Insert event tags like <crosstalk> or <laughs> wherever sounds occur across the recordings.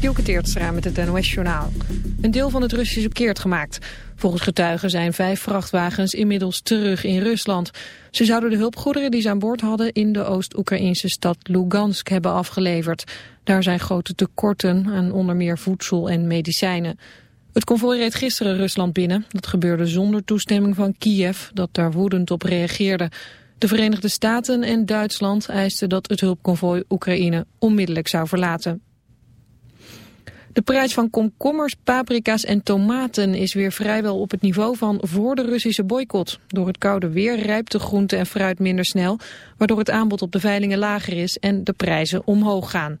Dielke Teertstra met het NOS-journaal. Een deel van het Russische keert gemaakt. Volgens getuigen zijn vijf vrachtwagens inmiddels terug in Rusland. Ze zouden de hulpgoederen die ze aan boord hadden... in de Oost-Oekraïnse stad Lugansk hebben afgeleverd. Daar zijn grote tekorten aan onder meer voedsel en medicijnen. Het konvooi reed gisteren Rusland binnen. Dat gebeurde zonder toestemming van Kiev, dat daar woedend op reageerde... De Verenigde Staten en Duitsland eisten dat het hulpconvooi Oekraïne onmiddellijk zou verlaten. De prijs van komkommers, paprika's en tomaten is weer vrijwel op het niveau van voor de Russische boycott. Door het koude weer rijpt de groente en fruit minder snel, waardoor het aanbod op de veilingen lager is en de prijzen omhoog gaan.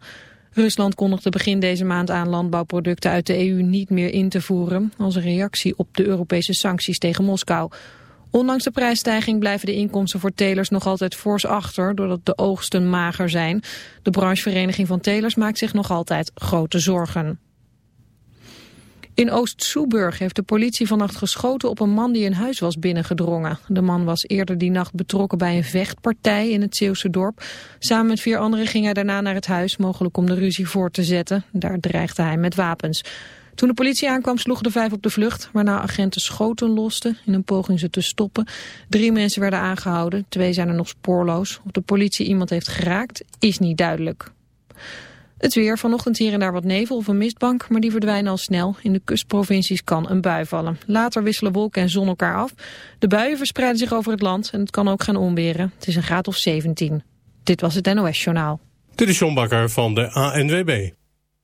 Rusland kondigde begin deze maand aan landbouwproducten uit de EU niet meer in te voeren als een reactie op de Europese sancties tegen Moskou. Ondanks de prijsstijging blijven de inkomsten voor telers nog altijd fors achter, doordat de oogsten mager zijn. De branchevereniging van telers maakt zich nog altijd grote zorgen. In Oost-Soeburg heeft de politie vannacht geschoten op een man die een huis was binnengedrongen. De man was eerder die nacht betrokken bij een vechtpartij in het Zeeuwse dorp. Samen met vier anderen ging hij daarna naar het huis, mogelijk om de ruzie voor te zetten. Daar dreigde hij met wapens. Toen de politie aankwam sloegen de vijf op de vlucht, waarna agenten schoten losten in een poging ze te stoppen. Drie mensen werden aangehouden, twee zijn er nog spoorloos. Of de politie iemand heeft geraakt, is niet duidelijk. Het weer, vanochtend hier en daar wat nevel of een mistbank, maar die verdwijnen al snel. In de kustprovincies kan een bui vallen. Later wisselen wolken en zon elkaar af. De buien verspreiden zich over het land en het kan ook gaan onweren. Het is een graad of 17. Dit was het NOS Journaal. Dit is John Bakker van de ANWB.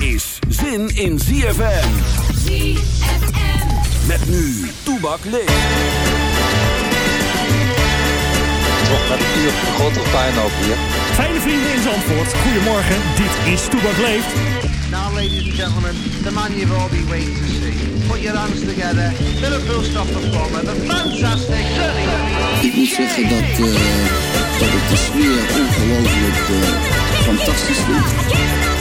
is zin in ZFM. ZFM. Met nu, Toebak leeft. Toch met een uur grotere pijn ook hier. Fijne vrienden in Zandvoort, goedemorgen. Dit is Toebak leeft. Now, ladies and gentlemen, the man you've all been waiting to see. Put your hands together. Liverpool stop performer, the fantastic Johnny. Ik moet zeggen dat... Uh dat ik de sfeer ongelooflijk uh, fantastisch vind.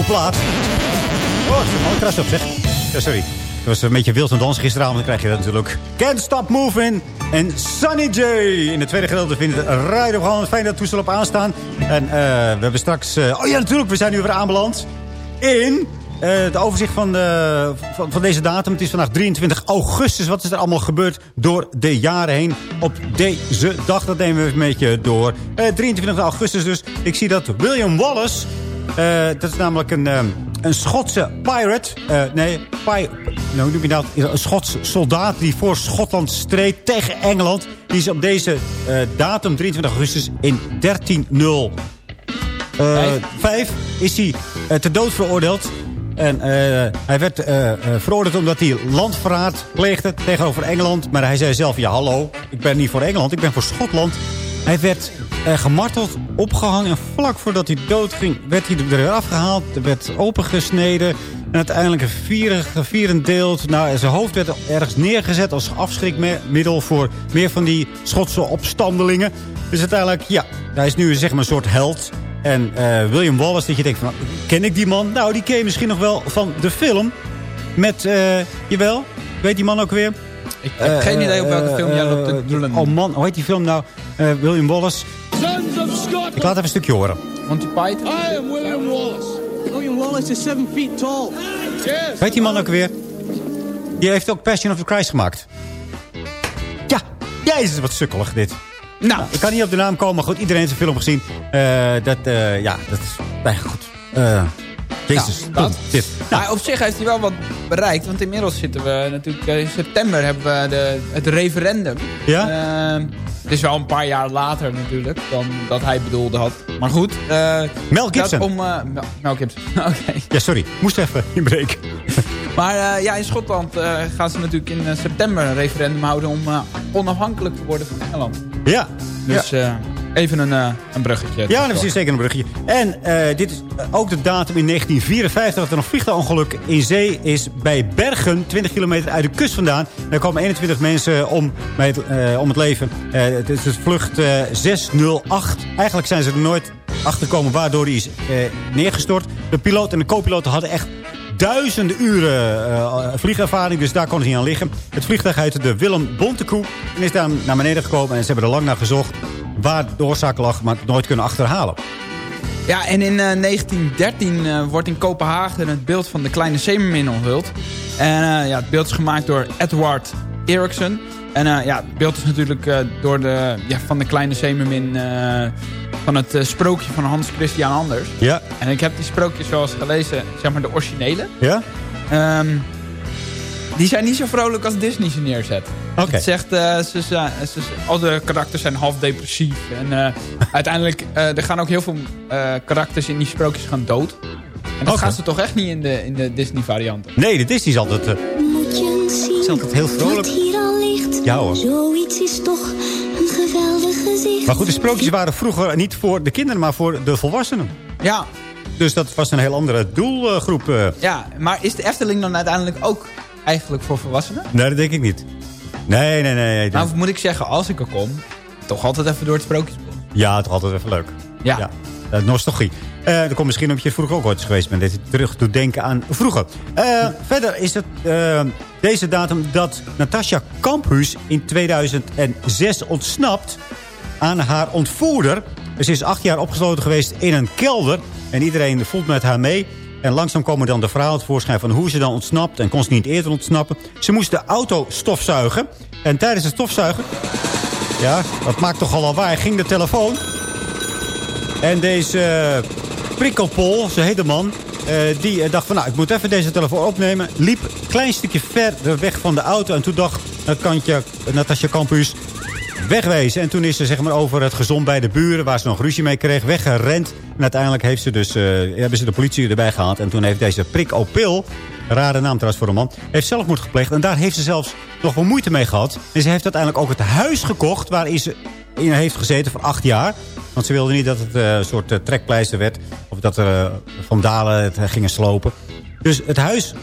Oude plaat. Oh, oh kras op zeg. Ja, sorry. Het was een beetje wild en dans gisteravond. Dan krijg je dat natuurlijk. Can't Stop Moving en Sunny J. In het tweede gedeelte vindt het rijden gewoon fijn dat toestel op aanstaan. En uh, we hebben straks... Uh, oh ja, natuurlijk. We zijn nu weer aanbeland. In uh, het overzicht van, van, van, deze datum. Het is vandaag 23 augustus. Wat is er allemaal gebeurd door de jaren heen op deze dag? Dat nemen we een beetje door. 23 augustus dus. Ik zie dat William Wallace uh, dat is namelijk een, um, een Schotse pirate. Uh, nee, pi nou, noem je dat? Een Schotse soldaat die voor Schotland streed tegen Engeland. Die is op deze uh, datum, 23 augustus, in 1305 is hij ter dood veroordeeld. En uh, hij werd uh, veroordeeld omdat hij landverraad pleegde tegenover Engeland. Maar hij zei zelf, ja hallo, ik ben niet voor Engeland, ik ben voor Schotland. Hij werd uh, gemarteld, opgehangen. En vlak voordat hij doodging werd hij er afgehaald. Er werd opengesneden. En uiteindelijk gevierendeeld. Nou, zijn hoofd werd ergens neergezet als afschrikmiddel... voor meer van die Schotse opstandelingen. Dus uiteindelijk, ja, hij is nu zeg maar een soort held... En uh, William Wallace, dat je denkt van, ken ik die man? Nou, die ken je misschien nog wel van de film. Met, uh, jawel, weet die man ook weer? Ik heb uh, geen idee op welke film jij loopt te doelen. Oh man, hoe heet die film nou? William Wallace. Ik laat even een stukje horen. Monty Python. I am William Wallace. William Wallace is 7 feet tall. Yes. Weet die man ook weer? Die heeft ook Passion of the Christ gemaakt. Ja, jij is wat sukkelig dit. Nou. nou. ik kan niet op de naam komen, maar goed, iedereen heeft de film gezien. Uh, dat, uh, ja, dat is bijna goed. Uh, Jezus, nou, dat. Dit. Nou. op zich heeft hij wel wat bereikt. Want inmiddels zitten we natuurlijk... In september hebben we de, het referendum. Ja? Het is wel een paar jaar later natuurlijk dan dat hij bedoelde had. Maar goed. Uh, Mel Gibson. Om, uh, Mel, Gibson, oké. Ja, sorry. Moest even <laughs> inbreken. <laughs> maar uh, ja, in Schotland gaan ze natuurlijk in september een referendum houden... om onafhankelijk te worden van Engeland. Ja. Dus... Ja. Even een, uh, een bruggetje. Ja, dat is zeker een bruggetje. En uh, dit is ook de datum in 1954 dat er een vliegtuigongeluk in zee is bij Bergen. 20 kilometer uit de kust vandaan. Er komen 21 mensen om, het, uh, om het leven. het is vlucht 608. Eigenlijk zijn ze er nooit achterkomen waardoor die is neergestort. De piloot en de co-piloot hadden echt duizenden uren uh, vliegervaring. Dus daar kon het niet aan liggen. Het vliegtuig heette de Willem Bontekoe. En is daar naar beneden gekomen. En ze hebben er lang naar gezocht waar de oorzaak lag. Maar nooit kunnen achterhalen. Ja, en in uh, 1913 uh, wordt in Kopenhagen het beeld van de kleine zeemermin onthuld. En uh, ja, het beeld is gemaakt door Edward Erickson. En ja, het beeld is natuurlijk door de, ja, van de kleine zeemermin van het sprookje van Hans Christian Anders. Ja. En ik heb die sprookjes zoals gelezen, zeg maar de originele. Ja. Um, die zijn niet zo vrolijk als Disney ze neerzet. Oké. Het zegt, uh, ze, ze, ze, al de karakters zijn half depressief. En uh, <laughs> uiteindelijk, uh, er gaan ook heel veel karakters in die sprookjes gaan dood. En dat Oké. gaan ze toch echt niet in de, in de Disney varianten. Nee, de Disney is altijd, uh, Moet je eens zien is altijd heel vrolijk. hier al ligt. Ja hoor. Zoiets is toch een geweldig gezicht. Maar goed, de sprookjes waren vroeger niet voor de kinderen, maar voor de volwassenen. Ja. Dus dat was een heel andere doelgroep. Ja, maar is de Efteling dan uiteindelijk ook eigenlijk voor volwassenen? Nee, dat denk ik niet. Nee, nee, nee. nee nou, moet ik zeggen, als ik er kom, toch altijd even door het sprookjesbos. Ja, toch altijd even leuk. Ja. ja. Uh, nostalgie. Uh, dat komt misschien omdat je vroeger ook ooit is geweest bent. Dat je terug doet denken aan vroeger. Uh, verder is het deze datum dat Natasja Kamphuis in 2006 ontsnapt aan haar ontvoerder. Ze is acht jaar opgesloten geweest in een kelder. En iedereen voelt met haar mee. En langzaam komen dan de verhalen tevoorschijn van hoe ze dan ontsnapt. En kon ze niet eerder ontsnappen. Ze moest de auto stofzuigen. En tijdens het stofzuigen... Ja, dat maakt toch al waar. Ging de telefoon. En deze uh, prikkelpol, zo heet de man... Uh, die uh, dacht van, nou, ik moet even deze telefoon opnemen. Liep een klein stukje verder weg van de auto. En toen dacht Natasja Campus wegwezen. En toen is ze zeg maar, over het gezond bij de buren... waar ze nog ruzie mee kreeg, weggerend. En uiteindelijk heeft ze dus, uh, hebben ze de politie erbij gehaald. En toen heeft deze prik Opil, rare naam trouwens voor een man... heeft zelfmoord gepleegd. En daar heeft ze zelfs nog wel moeite mee gehad. En ze heeft uiteindelijk ook het huis gekocht... waarin ze in heeft gezeten voor acht jaar. Want ze wilde niet dat het uh, een soort uh, trekpleister werd. Of dat er vandalen het gingen slopen. Dus het huis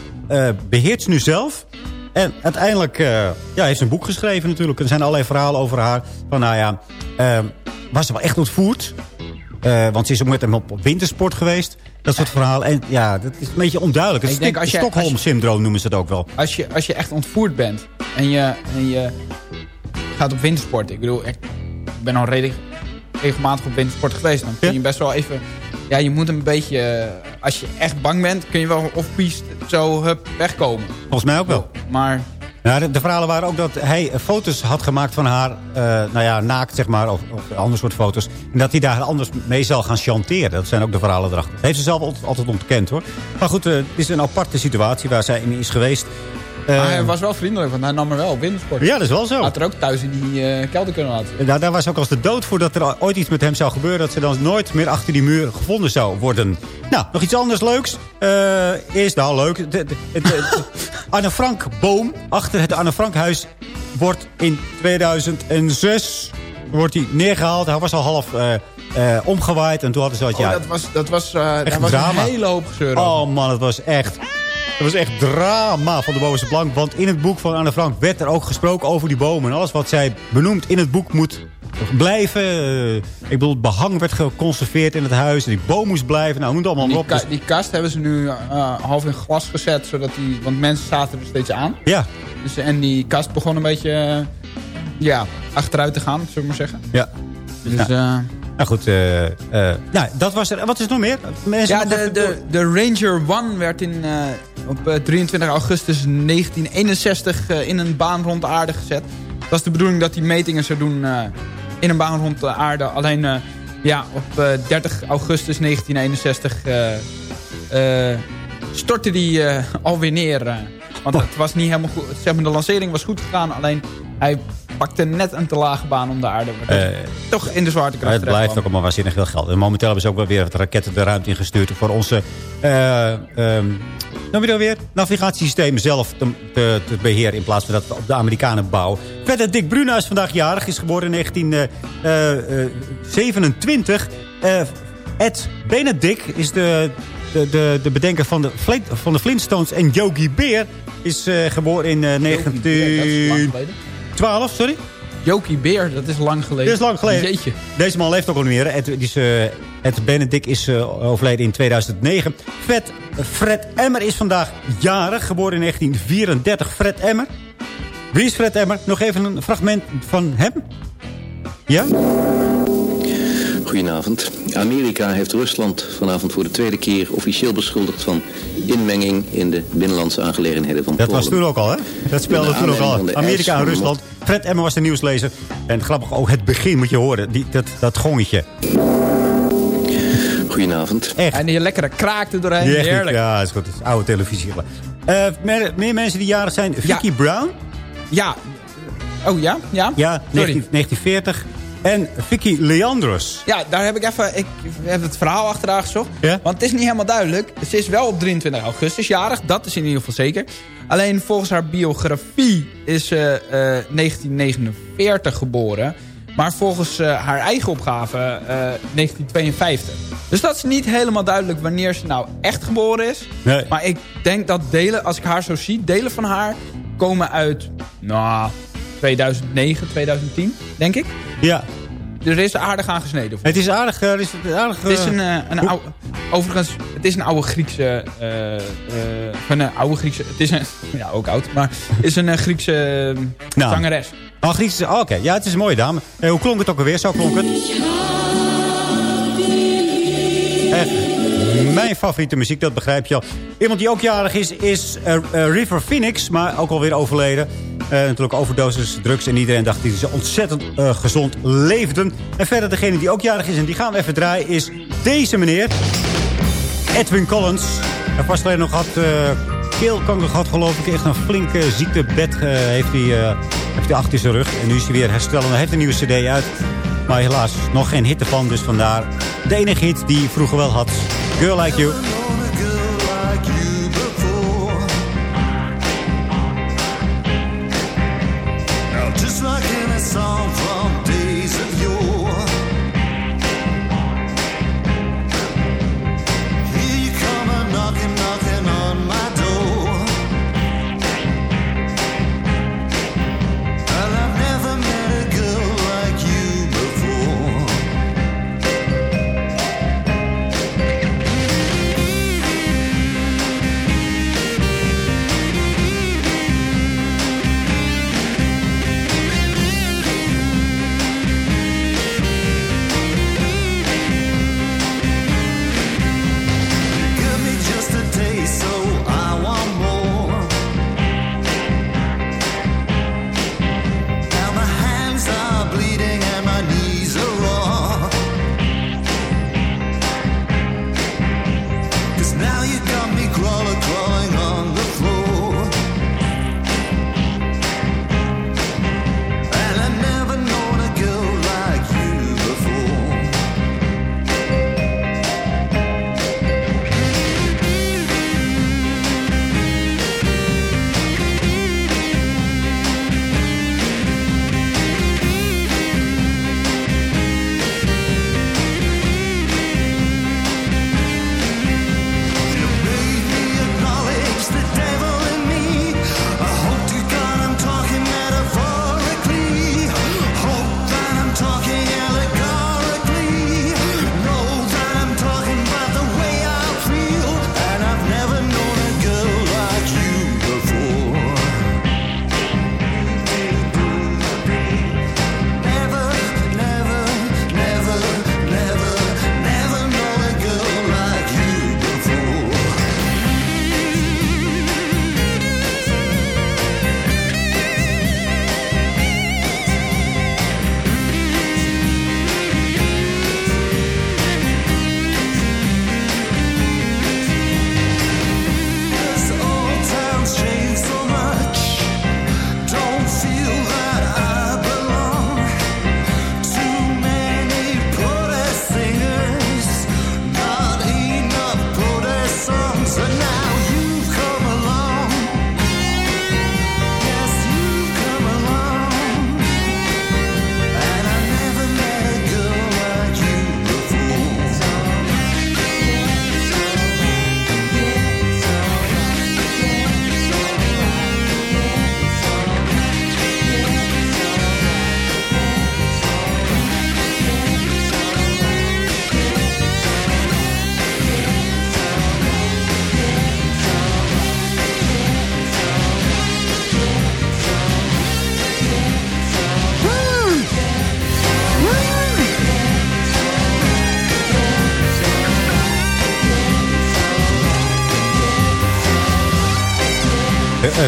beheert ze nu zelf. En uiteindelijk ja, heeft ze een boek geschreven natuurlijk. Er zijn allerlei verhalen over haar. Van nou ja, was ze wel echt ontvoerd? want ze is ook met hem op, wintersport geweest. Dat soort verhalen. En ja, dat is een beetje onduidelijk. Het denk, als je, Stockholm-syndroom noemen ze het ook wel. Als je, als je echt ontvoerd bent en je, en je gaat op wintersport. Ik bedoel, ik ben al redelijk regelmatig op wintersport geweest. Dan kun je best wel even... Ja, je moet een beetje... Als je echt bang bent, kun je wel off-piste zo hup, wegkomen. Volgens mij ook wel. Maar... De, de, verhalen waren ook dat hij foto's had gemaakt van haar, uh, nou ja, naakt zeg maar, of, of ander soort foto's. En dat hij daar anders mee zal gaan chanteren. Dat zijn ook de verhalen erachter. Dat heeft ze zelf altijd, altijd ontkend hoor. Maar goed, uh, het is een aparte situatie waar zij in is geweest. Uh, maar hij was wel vriendelijk, want hij nam er wel op wintersport. Ja, dat is wel zo. Hij had er ook thuis in die uh, kelder kunnen laten. Daar was ook als de dood voor dat er ooit iets met hem zou gebeuren... dat ze dan nooit meer achter die muur gevonden zou worden. Nou, nog iets anders leuks. Uh, eerst nou leuk. De, de, de, de <laughs> Anne Frank boom achter het Anne Frank huis wordt in 2006 wordt hij neergehaald. Hij was al half omgewaaid en toen hadden ze wat... Oh, ja, dat was, dat was, dat was een hele hoop gezeur. Oh man, het was echt... Het was echt drama van de bovenste plank. Want in het boek van Anne Frank werd er ook gesproken over die bomen. En alles wat zij benoemt in het boek moet blijven. Uh, ik bedoel, het behang werd geconserveerd in het huis. En die boom moest blijven. Nou, noem het allemaal die, op. Ka die kast hebben ze nu uh, half in glas gezet. Zodat die, want mensen zaten er steeds aan. Ja. Dus, en die kast begon een beetje uh, ja, achteruit te gaan, zullen we maar zeggen. Ja. Dus... Ja. Nou goed, uh, uh, nou, dat was er. Wat is er nog meer? Mensen ja, de, de, de, Ranger One werd in, uh, op 23 augustus 1961 in een baan rond de aarde gezet. Dat was de bedoeling dat die metingen zou doen in een baan rond de aarde. Alleen ja, op 30 augustus 1961 stortte die alweer neer. want het was niet helemaal goed. Zeg maar, de lancering was goed gegaan, alleen hij pakte net een te lage baan om de aarde. Uh, toch in de zwaartekracht Het blijft ook allemaal waanzinnig veel geld. En momenteel hebben ze ook wel weer wat raketten de ruimte ingestuurd... voor onze uh, um, nou weer, weer, navigatiesysteem zelf te, te, te, beheren... in plaats van dat we op de Amerikanen bouwen. Verder, Dick Bruna is vandaag jarig. Is geboren in 1927. Uh, Ed Benedict is de, de, de, de bedenker van de, van de Flintstones. En Yogi Bear is geboren in 19... 12, sorry? Jokie Beer, dat is lang geleden. Dit is lang geleden. Jeetje. Deze man leeft ook al niet meer. Ed, die is, eh, Ed Benedict is eh, overleden in 2009. Fred, Fred Emmer is vandaag jarig, geboren in 1934. Fred Emmer. Wie is Fred Emmer? Nog even een fragment van hem. Ja? Goedenavond. Amerika heeft Rusland vanavond voor de tweede keer officieel beschuldigd van inmenging in de binnenlandse aangelegenheden van Dat Polen. was toen ook al, hè? Dat speelde toen ook al. Amerika en Rusland. Fred Emmer was de nieuwslezer. En grappig ook het begin moet je horen. Die, dat, dat gongetje. Goedenavond. Echt. En die lekkere kraak er doorheen. Heerlijk. Ja, dat is goed. Dat is oude televisie. Eh, meer, meer mensen die jarig zijn. Vicky Brown. Ja. Oh ja? Ja? Ja, 19, 1940. En Vicky Leandros. Ja, daar heb ik even ik heb het verhaal achteraan gezocht. Ja? Want het is niet helemaal duidelijk. Ze is wel op 23 augustus jarig. Dat is in ieder geval zeker. Alleen volgens haar biografie is ze eh, 1949 geboren. Maar volgens eh, haar eigen opgave eh, 1952. Dus dat is niet helemaal duidelijk wanneer ze nou echt geboren is. Nee. Maar ik denk dat delen, als ik haar zo zie, delen van haar komen uit nou, 2009, 2010, denk ik. Ja. Er is aardig aan gesneden. Het is aardig... eh, is het aardig Het is eh, een, eh, een hoe- oude, overigens, het is een oude Griekse, eh, eh, van een oude Griekse, het is een, ja ook oud, maar het is een eh, Griekse eh, Nou. zangeres. Oh, Griekse... oh, Oké, ja, het is een mooie dame. Eh, hoe klonk het ook alweer? Zo klonk het. Echt mijn favoriete muziek, dat begrijp je al. Iemand die ook jarig is, is eh, eh, River Phoenix, maar ook alweer overleden. Eh, natuurlijk overdosis drugs en iedereen dacht dat ze ontzettend eh, gezond leefden. En verder degene die ook jarig is, en die gaan we even draaien, is deze meneer. Edwin Collins. Hij vast alleen nog had uh, keelkanker gehad, geloof ik. Echt een flinke ziektebed uh, heeft, hij, uh, heeft hij achter zijn rug. En nu is hij weer herstellen. Hij heeft een nieuwe cd uit. Maar helaas, nog geen hit ervan. Dus vandaar de enige hit die hij vroeger wel had. Girl Like You. Just like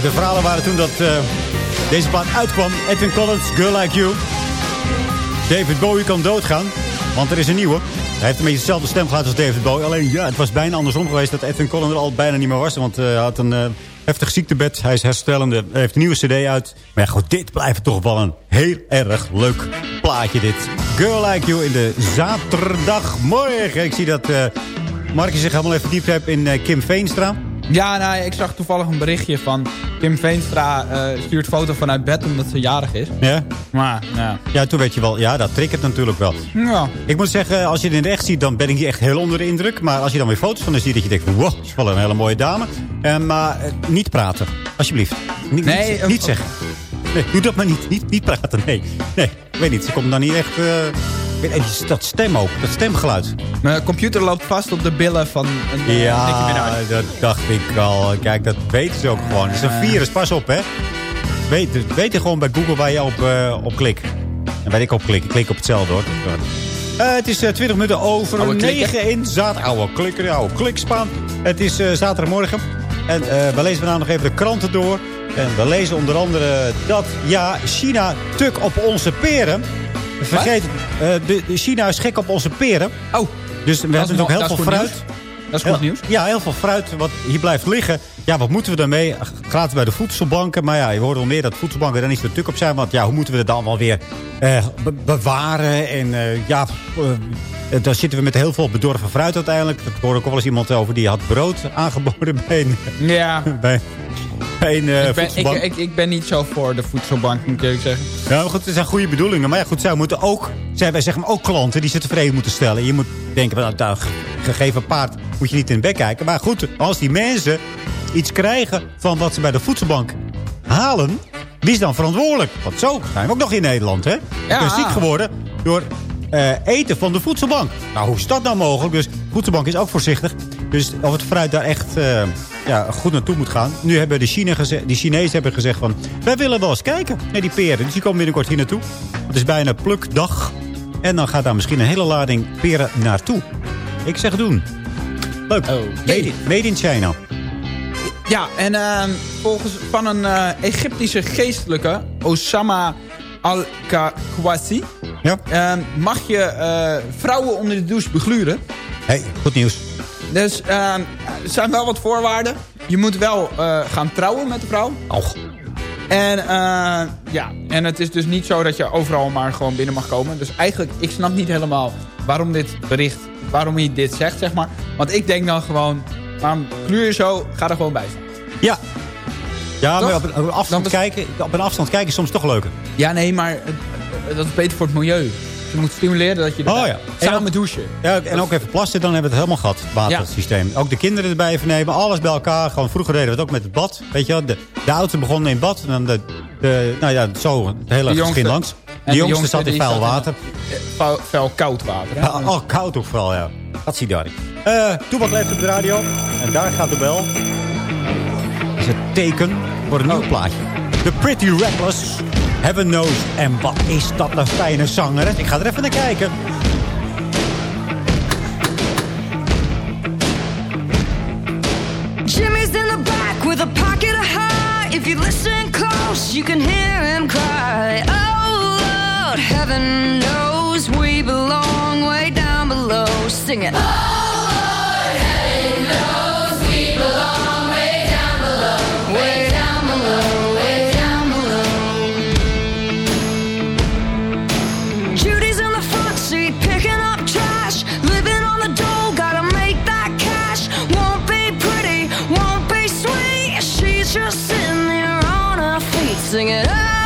de verhalen waren toen dat eh, deze plaat uitkwam. Edwin Collins, Girl Like You. David Bowie kan doodgaan, want er is een nieuwe. Hij heeft een beetje dezelfde stemgeluid als David Bowie. Alleen ja, het was bijna andersom geweest dat Edwin Collins er al bijna niet meer was. Want eh, hij had een eh, heftig ziektebed. Hij is herstellende. Hij heeft een nieuwe cd uit. Maar ja, goed, dit blijft toch wel een heel erg leuk plaatje dit. Girl Like You in de zaterdagmorgen. Ik zie dat Markje zich helemaal even verdiept heeft in eh, Kim Veenstra. Ja, nou, ik zag toevallig een berichtje van Kim Veenstra eh, stuurt foto vanuit bed omdat ze jarig is. Ja? Maar, ja. Ja, toen weet je wel, ja, dat triggert natuurlijk wel. Ja. Ik moet zeggen, als je het in het echt ziet, dan ben ik hier echt heel onder de indruk. Maar als je dan weer foto's van haar ziet, dat je denkt van, wow, dat is wel een hele mooie dame. Eh, maar eh, niet praten, alsjeblieft. Niet, Nee, niet, niet zeggen. Nee, doe dat maar niet. Niet, niet praten, nee. Nee, ik weet niet. Ze komt dan niet echt... weet- dat stem ook, dat stemgeluid. Mijn computer loopt vast op de billen van een eh. Ja, dat dacht ik al. Kijk, dat weten ze ook gewoon. Het is een virus, pas op, hè. Weet, weet je gewoon bij Google waar je op, eh, op klikt. En waar ik op klik. Ik klik op hetzelfde, hoor. Eh, het is eh, 20 minuten over Oude klikker. 9 in zaterdag. Oude klikker, oude klikspaan. Het is zaterdagmorgen. En we lezen vandaag nog even de kranten door. En we lezen onder andere dat, ja, China tuk op onze peren. Vergeet, eh, de China is gek op onze peren. Oh, Dus we hebben ook heel veel fruit. nieuws. Dat is goed nieuws. Ja, heel veel fruit wat hier blijft liggen. Ja, wat moeten we daarmee? Gratis bij de voedselbanken. Maar ja, je hoort al meer dat voedselbanken daar niet zo tuk op zijn. Want ja, hoe moeten we het dan wel weer eh, be- bewaren? En eh, ja, eh, dan zitten we met heel veel bedorven fruit uiteindelijk. Ik hoorde ook wel eens iemand over die had brood aangeboden bij een, Ja, <laughs> bij, eh, ik, ben, ik, ik, ik ben niet zo voor de voedselbank, moet ik eerlijk zeggen. Ja, maar goed, het zijn goede bedoelingen. Maar ja, goed, zij moeten ook, zij, wij maar ook klanten die ze tevreden moeten stellen. Je moet denken, van, nou, ge- gegeven paard moet je niet in de bek kijken. Maar goed, als die mensen iets krijgen van wat ze bij de voedselbank halen, wie is dan verantwoordelijk? Want zo zijn we ook nog in Nederland, hè? Ik ben Ja. ziek geworden door eh, eten van de voedselbank. Nou, hoe is dat nou mogelijk? Dus de voedselbank is ook voorzichtig. Dus of het fruit daar echt eh, ja, goed naartoe moet gaan. Nu hebben de, geze- die Chinezen hebben gezegd van... wij willen wel eens kijken naar die peren. Dus die komen binnenkort hier naartoe. Het is bijna plukdag. En dan gaat daar misschien een hele lading peren naartoe. Ik zeg doen. Leuk. Oh. Made, in, made in China. Ja, en ehm, volgens van een eh, Egyptische geestelijke, Osama al-Kawasi... Ja. ehm, mag je eh, vrouwen onder de douche begluren. Hey, goed nieuws. Dus ehm, er zijn wel wat voorwaarden. Je moet wel eh, gaan trouwen met de vrouw. Och. En, eh, ja, en het is dus niet zo dat je overal maar gewoon binnen mag komen. Dus eigenlijk, ik snap niet helemaal waarom dit bericht, waarom hij dit zegt, zeg maar. Want ik denk dan gewoon, waarom gluur je zo, ga er gewoon bij staan. Ja. Ja, maar Toch? op een, op een afstand kijken, op een afstand kijken is soms toch leuker. Ja, nee, maar dat is beter voor het milieu. Je moet stimuleren dat je Oh ja. samen En douchen. Ja, en ook even plassen, dan hebben we het helemaal gehad, het watersysteem. Ook de kinderen erbij even nemen, alles bij elkaar. Gewoon vroeger deden we het ook met het bad. Weet je wel, de, de oudste begon in het bad. En dan de, de, nou ja, zo het hele geschil langs. De jongste zat in vuil water. Vuil, koud water. Hè? Ja, oh, koud ook vooral, ja. Dat zie je daar. Eh Toebak leeft op de radio. En daar gaat de bel. Dat is het teken voor een nieuw plaatje. The Pretty Reckless. Heaven knows. En wat is dat een fijne zanger. Ik ga er even naar kijken. Jimmy's in the back with a pocket of heart. If you listen close, you can hear him cry. Oh Lord, heaven knows we belong way down below. Sing it. Sitting there on her feet singing, Oh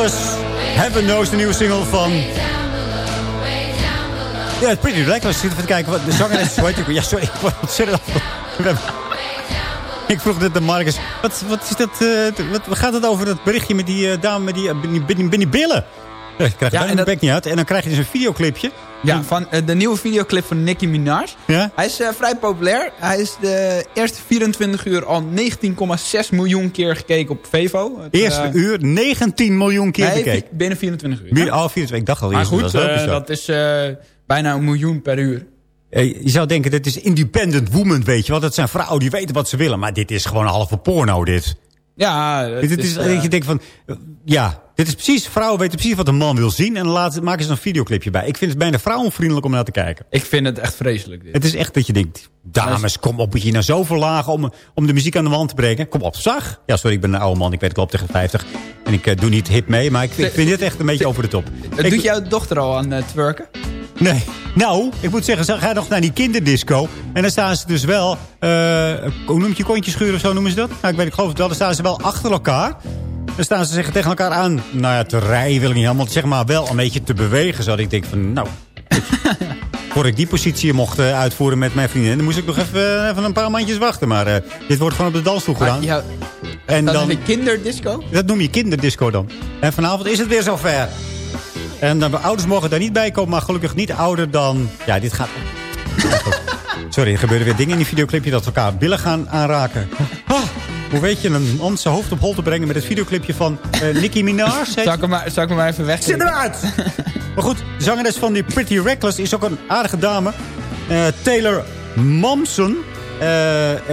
Reckless. Heaven Knows, de nieuwe single van... Ja, Pretty Reckless. Even kijken wat de zanger is. Hoe heet die? Ja, sorry. Ik word ontzettend Ik vroeg dit aan Marcus. Wat, wat, is dat, eh, wat, gaat het over dat berichtje met die eh, dame met die, uh, die, die, die billen? Ik krijg Ja, de dat- bek niet uit. En dan krijg je dus een videoclipje. Ja, van eh, de nieuwe videoclip van Nicki Minaj. Ja? Hij is eh, vrij populair. Hij is de eerste 24 uur al 19,6 miljoen keer gekeken op Vevo. Het, Eerste eh, uur 19 miljoen keer nee, bekeken. binnen 24 uur. Binnen, oh, 24, ik dacht al Maar goed, dat, is dat is bijna een miljoen per uur. Je zou denken, dit is independent woman, weet je wel. Dat zijn vrouwen die weten wat ze willen. Maar dit is gewoon een halve porno, dit. Ja, het Dit, is, dat je denkt van, ja, dit is precies, vrouwen weten precies wat een man wil zien. En dan laten, maken ze een videoclipje bij. Ik vind het bijna vrouwenvriendelijk om naar te kijken. ik vind het echt vreselijk. Dit. Het is echt dat je denkt, dames, kom op, moet je nou zo verlagen om, om de muziek aan de wand te breken? Kom op, zag. Ja, sorry, ik ben een oude man, ik weet ik loop tegen de 50. En ik eh, doe niet hip mee, maar ik, vind- ik vind dit echt een beetje over de top. Ik- doet jouw dochter al aan eh, twerken? Nee. Nou, ik moet zeggen, ze gaan nog naar die kinderdisco. En dan staan ze dus wel... eh, hoe noem je je kontjes schuren of zo noemen ze dat? Nou, ik weet ik geloof het wel. Dan staan ze wel achter elkaar. Dan staan ze zeggen tegen elkaar aan... Nou ja, te rijden wil ik niet helemaal. Zeg maar wel een beetje te bewegen. Zodat ik denk van, nou... <laughs> Voor ik die positie mocht eh, uitvoeren met mijn vriendin... dan moest ik nog even, even een paar mandjes wachten. Maar eh, dit wordt gewoon op de dansvloer gedaan. Ja, en dat dan, is een kinderdisco? dat noem je kinderdisco dan. En vanavond is het weer zover. En dan, mijn ouders mogen daar niet bij komen, maar gelukkig niet ouder dan... Ja, dit gaat... <laughs> Sorry, er gebeuren weer dingen in die videoclipje dat we elkaar billen gaan aanraken. Ah, <laughs> hoe weet je een man zijn hoofd op hol te brengen met het videoclipje van eh Nicki Minaj? <laughs> Zal ik hem maar, zal ik hem maar even weg? Zit eruit! <laughs> maar goed, de zangeres van die Pretty Reckless is ook een aardige dame. Eh, Taylor Momsen. Eh,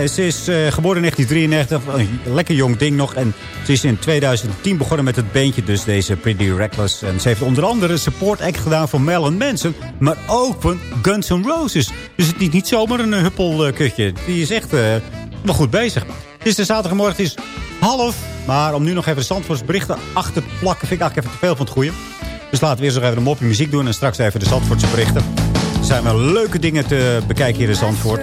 ze is geboren in 1993. Een lekker jong ding nog. En ze is in 2010 begonnen met het beentje. Dus deze Pretty Reckless. En ze heeft onder andere een support act gedaan voor Marilyn Manson. Maar ook van Guns N' Roses. Dus het is niet zomaar een huppelkutje. Die is echt wel goed bezig. Het is de zaterdagmorgen. Is half. Maar om nu nog even de Zandvoortsberichten achter te plakken... vind ik eigenlijk even te veel van het goede. Dus laten we eerst nog even een mopje muziek doen. En straks even de Zandvoortse berichten. Er zijn wel leuke dingen te bekijken hier in Zandvoort.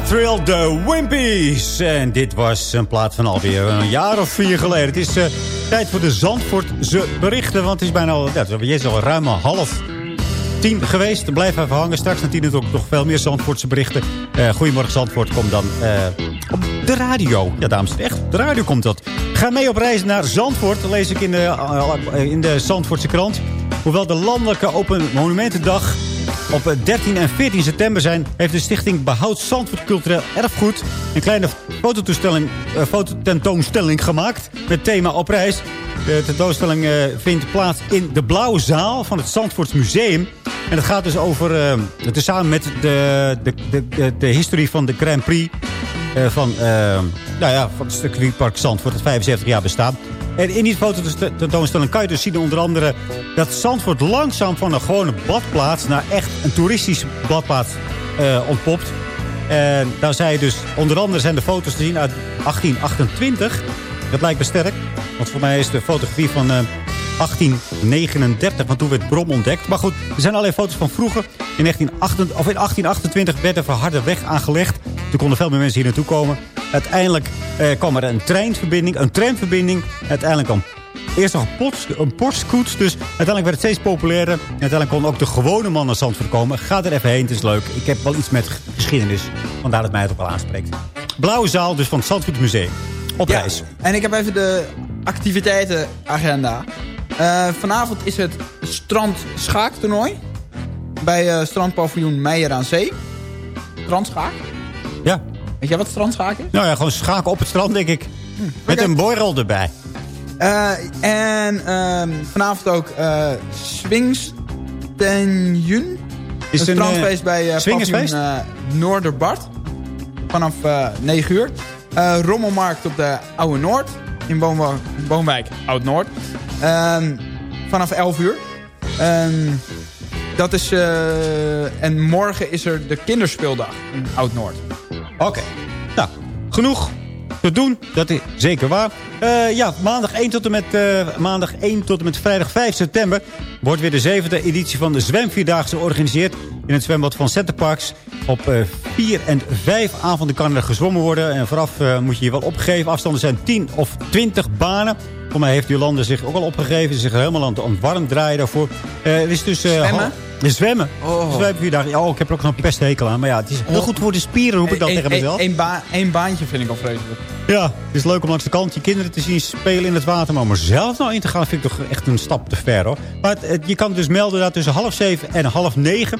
Thrill, de Wimpies. En dit was een plaat van alweer een jaar of vier geleden. Het is eh, tijd voor de Zandvoortse berichten. Want het is bijna al, ja, het is al ruim half tien geweest. Blijf even hangen. Straks na tien ook nog veel meer Zandvoortse berichten. Eh, Goedemorgen Zandvoort komt dan eh, op de radio. Ja, dames en echt. De radio komt dat. Ga mee op reis naar Zandvoort. Dat lees ik in de, in de Zandvoortse krant. Hoewel de landelijke Open Monumentendag op 13 en 14 september zijn... heeft de stichting Behoud Zandvoort Cultureel Erfgoed... een kleine fototoestelling, uh, fototentoonstelling gemaakt met thema op reis. De tentoonstelling uh, vindt plaats in de Blauwe Zaal van het Zandvoorts Museum. En het gaat dus over, uh, het samen met de, de, de, de, de historie van de Grand Prix... van, nou ja, van het circuitpark Zandvoort, dat 75 jaar bestaat. En in die fototentoonstelling kan je dus zien onder andere... dat Zandvoort langzaam van een gewone badplaats... naar echt een toeristische badplaats uh, ontpopt. En daar zijn dus... onder andere zijn de foto's te zien uit 1828. Dat lijkt me sterk. Want voor mij is de fotografie van... Uh, 1839, want toen werd Brom ontdekt. Maar goed, er zijn allerlei foto's van vroeger. In, 1928, of in 1828 werd er verharde weg aangelegd. Toen konden veel meer mensen hier naartoe komen. Uiteindelijk eh, kwam er een treinverbinding, een tramverbinding. Uiteindelijk kwam eerst nog een, post, een postkoets. Dus uiteindelijk werd het steeds populairder. En uiteindelijk kon ook de gewone man naar Zandvoort komen. Ga er even heen, het is leuk. Ik heb wel iets met geschiedenis. Vandaar dat mij het ook wel aanspreekt. Blauwe zaal dus van het Zandvoort Museum. Op ja, reis. En ik heb even de activiteitenagenda. Uh, vanavond is het strand schaaktoernooi. Bij uh, strandpaviljoen Meijer aan Zee. Strandschaak. Ja. Weet jij wat strandschaak is? Nou ja, gewoon schaken op het strand, denk ik. Hm, Met een borrel erbij. Uh, en uh, vanavond ook uh, Swingstenjun. Is een strandfeest bij paviljoen Noorderbart. Vanaf 9 uur. rommelmarkt op de Oude Noord. In Woonwijk Oud-Noord. Um, vanaf 11 uur. Um, dat is, uh, en morgen is er de kinderspeeldag in Oud-Noord. Oké. Nou, genoeg te doen. Dat is zeker waar. Uh, ja, maandag 1, tot en met, uh, maandag 1 tot en met vrijdag 5 september... wordt weer de zevende editie van de Zwemvierdaagse georganiseerd... in het zwembad van Centerparks. Op 4 uh, en 5 avonden kan er gezwommen worden. En vooraf moet je je wel opgeven. Afstanden zijn 10 of 20 banen. Voor mij heeft Jolande zich ook al opgegeven. Ze zich helemaal aan het warm draaien daarvoor. er is dus... Zwemmen? zwemmen. Oh. Zwemmen vier dagen. Oh, ik heb er ook nog een pesthekel aan. Maar ja, het is heel goed voor de spieren, roep ik dan e tegen mezelf. Eén ba baantje vind ik al vreselijk. Ja, het is leuk om langs de kant je kinderen te zien spelen in het water. Maar om er zelf nou in te gaan vind ik toch echt een stap te ver hoor. Maar je kan dus melden dat tussen half zeven en half negen.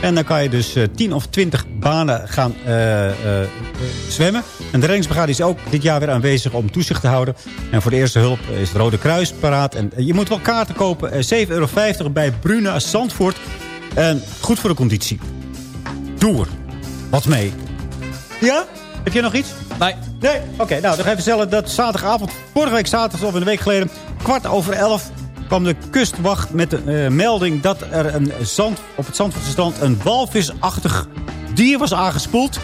En dan kan je dus uh, 10 of 20 banen gaan uh, uh, zwemmen. En de reddingsbrigade is ook dit jaar weer aanwezig om toezicht te houden. En voor de eerste hulp is het Rode Kruis paraat. En je moet wel kaarten kopen. 7,50 euro bij Bruna Zandvoort. En goed voor de conditie. Doe er wat mee. Ja? Heb je nog iets? Nee. Nee? Oké, okay, nou, dan ga ik vertellen dat zaterdagavond, vorige week zaterdag of een week geleden, kwart over elf, kwam de kustwacht met de uh, melding dat er een zand, op het Zandvoortse strand een walvisachtig dier was aangespoeld.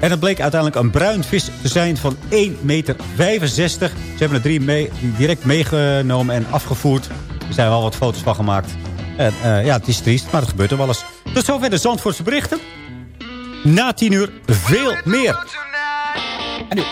En het bleek uiteindelijk een bruin vis te zijn van 1,65 meter. Ze hebben er drie mee, direct meegenomen en afgevoerd. Er zijn wel wat foto's van gemaakt. En, uh, ja, het is triest, maar er gebeurt er wel eens. Tot zover de Zandvoortse berichten. Na tien uur veel meer. En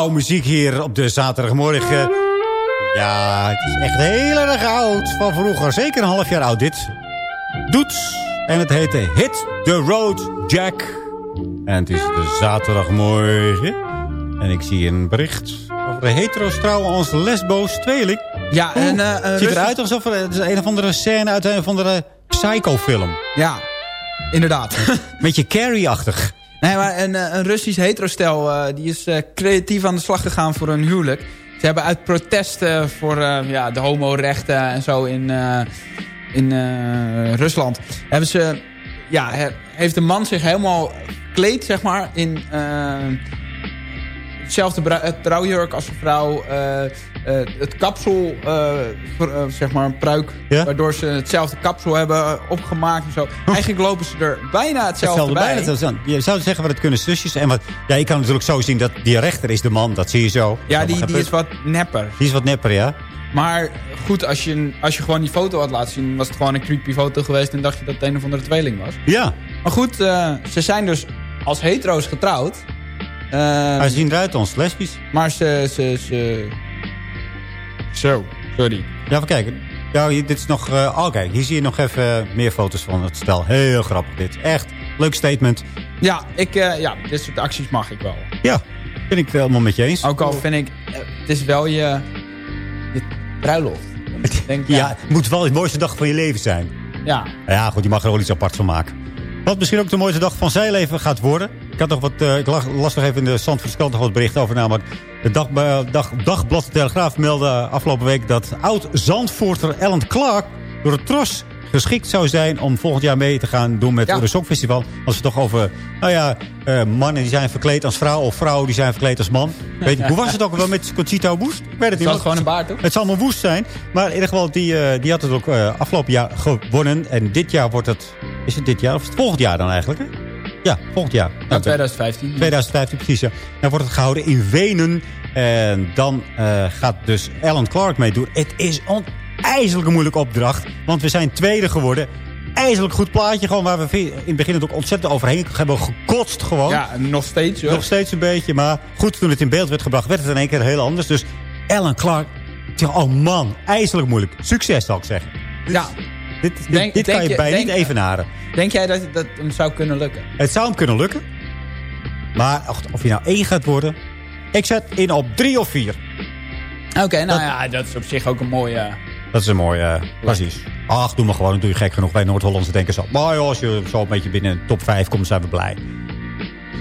oude muziek hier op de zaterdagmorgen. Ja, het is echt heel erg oud van vroeger. Zeker een half jaar oud dit. Doets. En het heette Hit the Road Jack. En het is de zaterdagmorgen. En ik zie een bericht over de hetero's trouwen als lesbo's tweeling. Ja, en... Uh, Ziet eruit alsof er het is een of andere scène uit een of andere psycho-film. Ja, inderdaad. Beetje Carrie-achtig. Nee, maar een, eh, een Russisch heterostel eh, die is eh, creatief aan de slag gegaan voor hun huwelijk. Ze hebben uit protest voor ja, de homorechten en zo in, in Rusland... hebben ze, ja, he- heeft de man zich helemaal gekleed, zeg maar, in hetzelfde trouwjurk als de vrouw... eh, het kapsel, eh, eh, zeg maar een pruik, Ja? waardoor ze hetzelfde kapsel hebben opgemaakt en zo. Eigenlijk lopen ze er bijna hetzelfde, Hetzelfde bij. bijna hetzelfde. Je zou zeggen, wat het kunnen zusjes. En wat, ja, je kan natuurlijk zo zien dat die rechter is de man. Dat zie je zo. Ja, die, is wat nepper. Die is wat nepper, ja. Maar goed, als je, als je gewoon die foto had laten zien... was het gewoon een creepy foto geweest... en dacht je dat het een of andere tweeling was. Ja. Maar goed, ze zijn dus als hetero's getrouwd. Eh, Maar ze zien eruit als lesbisch. maar ze, ze, ze... Zo, sorry. Ja, even kijken. Ja, hier, dit is nog... eh, oh, kijk, hier zie je nog even meer foto's van het stel. Heel grappig dit. Echt. Leuk statement. Ja, ik, eh, ja, dit soort acties mag ik wel. Ja, ben ik het helemaal met je eens. Ook al vind ik... eh, het is wel je, je bruiloft. <laughs> Denk, Ja. ja, het moet wel de mooiste dag van je leven zijn. ja. Ja, goed, je mag er wel iets apart van maken. Wat misschien ook de mooiste dag van zijn leven gaat worden. Ik, had nog wat, eh, ik las, las nog even in de Zandvoortse krant nog wat bericht over. Namelijk, de dag, eh, dag, Dagblad de Telegraaf meldde afgelopen week... dat oud-Zandvoorter Ellen Clark door het Tros geschikt zou zijn... om volgend jaar mee te gaan doen met Ja. het Songfestival. Als we het toch over, nou ja, eh, mannen die zijn verkleed als vrouw... of vrouwen die zijn verkleed als man. Weet je, hoe was het ook wel met Conchita Woest? Ik weet het niet. Gewoon een baard, toch? Het zal maar woest zijn. Maar in ieder geval, die, die had het ook afgelopen jaar gewonnen. En dit jaar wordt het... Is het dit jaar? Of is het volgend jaar dan eigenlijk? Hè? Ja, volgend jaar. Ja, Nou, 2015. 2015, precies. Ja. Dan wordt het gehouden in Wenen. En dan eh, gaat dus Alan Clark meedoen. Het is een moeilijke opdracht. Want we zijn tweede geworden. IJzerlijk goed plaatje. Gewoon waar we in het begin het ook ontzettend overheen hebben gekotst gewoon. Ja, nog steeds hoor. Nog steeds een beetje, maar goed, toen het in beeld werd gebracht, werd het in één keer heel anders. Dus Alan Clark, oh man, ijzerlijk moeilijk. Succes, zal ik zeggen. Ja. Dit, dit, Denk- dit kan denk je je- bijna denk- niet evenaren. Denk jij dat dat hem zou kunnen lukken? Het zou hem kunnen lukken. Maar of, je nou één gaat worden, ik zet in op drie of vier. Oké, nou Dat- ja, dat is op zich ook een mooie... Dat is een mooie, eh, precies. Ach, doe maar gewoon, doe je gek genoeg. Wij Noord-Hollandse denken zo. Maar joh, als je zo een beetje binnen de top 5 komt, zijn we blij.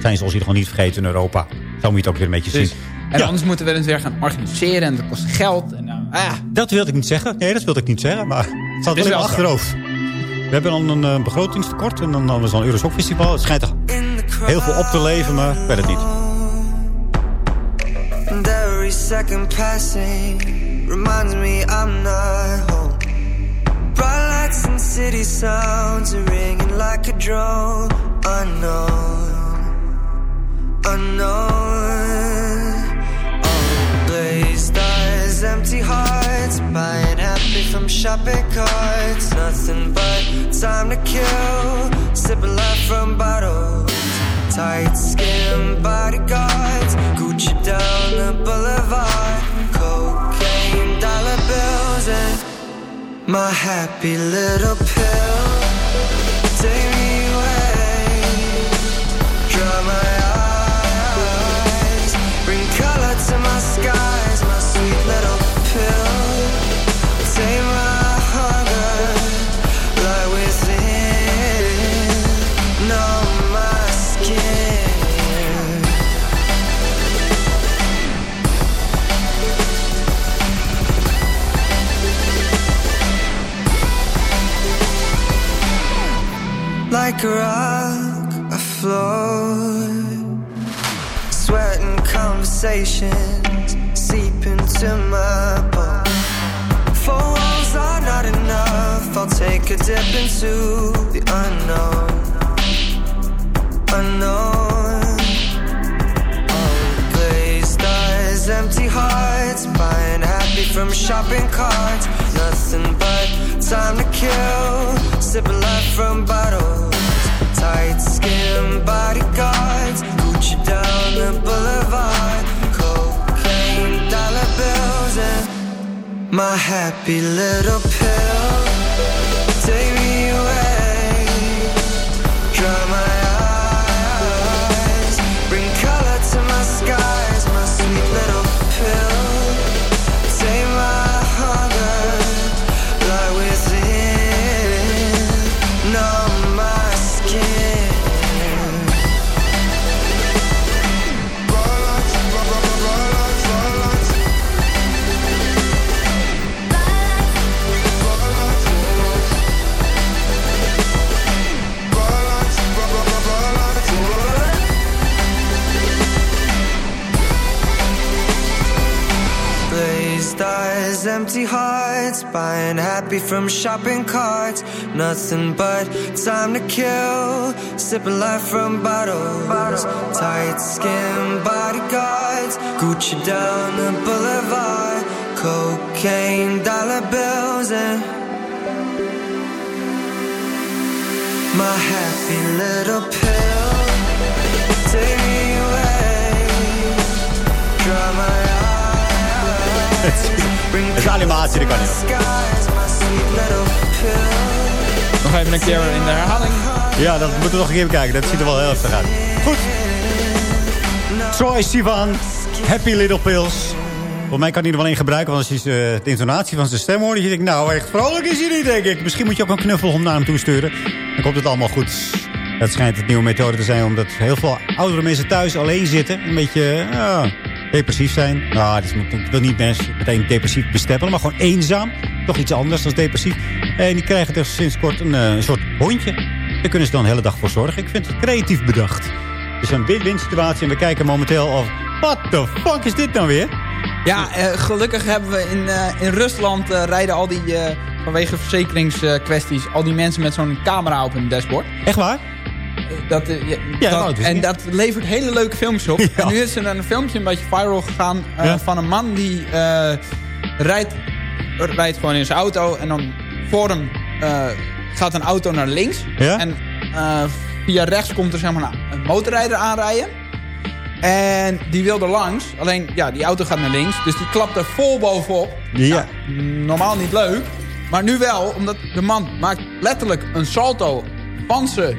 Zijn ze ons hier gewoon niet vergeten in Europa. Zo moet je het ook weer een beetje Dus, zien. en Ja. anders moeten we het weer gaan organiseren en dat kost geld. En, nou, ah, Dat wilde ik niet zeggen. Nee, dat wilde ik niet zeggen. Maar het staat in mijn achterhoofd. We hebben dan een eh, begrotingstekort. En dan dan is zo'n Eurosongfestival. Het schijnt toch heel veel op te leven, maar ik weet het niet. And every second passing reminds me I'm not home. Bright lights and city sounds are ringing like a drone. Unknown, unknown. Eyes, empty hearts, buying happy from shopping carts. Nothing but time to kill, sipping life from bottles. Tight skin bodyguards, Gucci down the boulevard, cocaine dollar bills and my happy little pill. Take me away, dry my eyes, bring color to my skies, like a rock afloat. Sweating conversations seep into my I'll take a dip into the unknown. Unknown. Unglazed eyes, empty hearts, buying happy from shopping carts. Nothing but time to kill, sipping life from bottles. Tight skin bodyguards, Gucci down the boulevard. Cocaine dollar bills and my happy little pill. Take empty hearts, buying happy from shopping carts. Nothing but time to kill, sipping life from bottles. Tight skin bodyguards, Gucci down the boulevard, cocaine dollar bills and my happy little pill. Take Kan niet. Nog even een keer in de herhaling. Ja, dat moeten we nog een keer bekijken. Dat ziet er wel heel erg uit. Goed. Troy Sivan, Happy Little Pills. Volgens mij kan hij er wel in gebruiken, want als je eh, de intonatie van zijn stem hoort... dan denk ik, nou, echt vrolijk is hij niet, denk ik. Misschien moet je ook een knuffel om naar hem toe sturen. Dan komt het allemaal goed. Dat schijnt het nieuwe methode te zijn, omdat heel veel oudere mensen thuis alleen zitten. Een beetje ja, depressief zijn. Nou, dat is, ik wil niet mensen meteen depressief bestempelen, maar gewoon eenzaam. Toch iets anders dan depressief. En die krijgen dus sinds kort een, eh, een soort hondje. Daar kunnen ze dan de hele dag voor zorgen. Ik vind het creatief bedacht. Het is een win-win situatie en we kijken momenteel af... What the fuck is dit nou weer? Ja, eh, gelukkig hebben we in, eh, in Rusland rijden al die, vanwege verzekeringskwesties, al die mensen met zo'n camera op hun dashboard. Echt waar? Dat, eh, ja, Ja, dat- nou, dus en dat levert hele leuke filmpjes op. <laughs> En nu is er een filmpje een beetje viral gegaan eh, van een man die eh, rijdt, rijdt gewoon in zijn auto. En dan voor hem gaat een auto naar links. En via rechts komt er zeg maar een- een motorrijder aanrijden. En die wil er langs. Alleen, ja, die auto gaat naar links. Dus die klapt er vol bovenop. Ja. Nou, normaal niet leuk. Maar nu wel, omdat de man maakt letterlijk een salto van zijn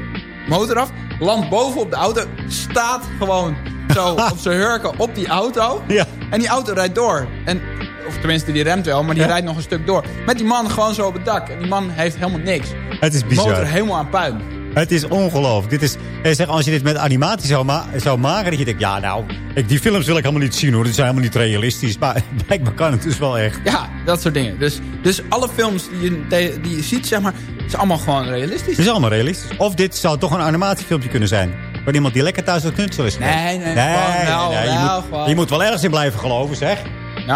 motor af. Landt bovenop de auto. Staat gewoon zo <laughs> op zijn hurken op die auto. Ja. En die auto rijdt door. En, of tenminste, die remt wel, maar die Ja. rijdt nog een stuk door. Met die man gewoon zo op het dak. En die man heeft helemaal niks. Het is De bizar. motor helemaal aan puin. Het is ongelooflijk. Dit is, zeg, als je dit met animatie zou, ma zou maken, dat je denkt, ja nou, ik, die films wil ik helemaal niet zien hoor. Die zijn helemaal niet realistisch. Maar <laughs> blijkbaar kan het dus wel echt. Ja, dat soort dingen. Dus, dus alle films die je, die je ziet, zeg maar, is allemaal gewoon realistisch. Het is allemaal realistisch. Of dit zou toch een animatiefilmpje kunnen zijn. Waar iemand die lekker thuis aan het knutselen is. geweest. Nee, nee, nee, gewoon wel, nee, je, moet, je moet wel ergens in blijven geloven, zeg.